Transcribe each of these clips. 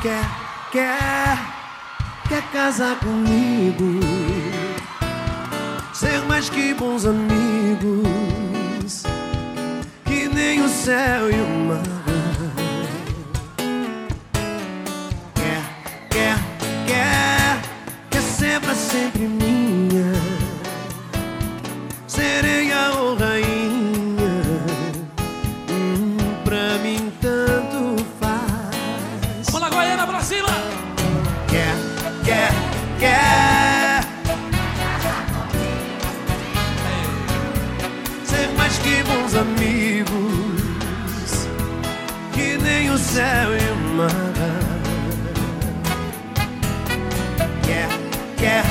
quer, quer casar comigo, ser mais que bons amigos, que nem o céu e o mar. Quer, quer, quer, quer ser pra sempre minha, pra cima! Quer, quer, quer Ser mais que bons amigos Que nem o céu e o mar. Quer, quer,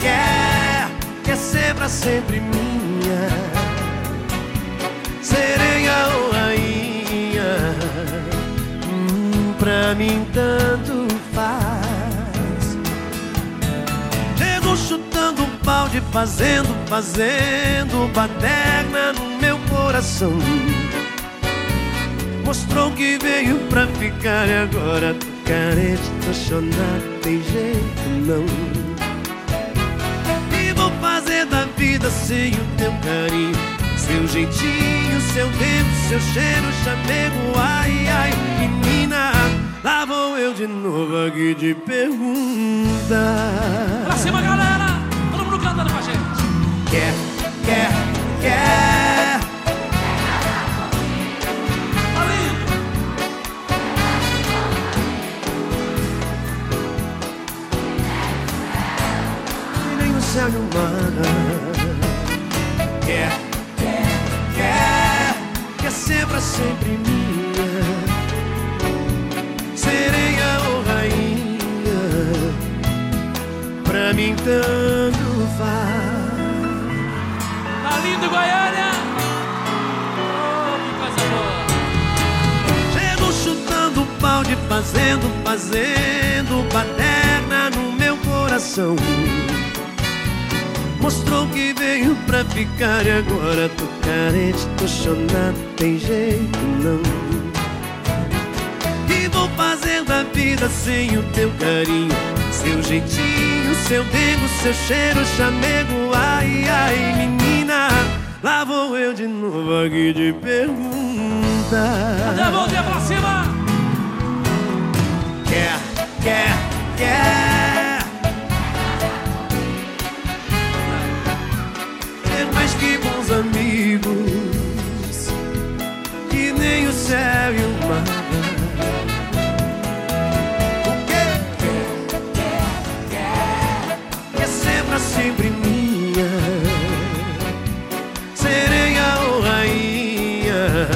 quer Quer ser pra sempre minha. Sereia Pra mim tanto faz Chego chutando um balde, fazendo, fazendo baderna no meu coração. Mostrou que veio pra ficar e agora tô carente, tô chonado, tem jeito não. Vou fazer da vida sem o teu carinho, seu jeitinho, seu tempo, seu cheiro, chamego, ai, ai, menina. Lá vou eu de novo aqui te perguntar. Pra cima, galera! Todo mundo cantando com a gente. Quer, quer, quer. Tá nem o céu e o mar. Quer, quer, mim tanto faz. Tá lindo, Goiânia! Oh, que coisa boa! Chego chutando balde, fazendo, fazendo baderna no meu coração. Mostrou que veio pra ficar e agora tô carente, tô chonado, tem jeito não. E vou fazer da vida sem o teu carinho, seu jeitinho, seu dengo, seu cheiro, chamego, ai, ai, menina. Lá vou eu de novo aqui te perguntar. Cadê a mãozinha pra cima? Quer, quer, quer Ser mais que bons amigos Que nem o céu e o mar sempre minha. Sereia ou rainha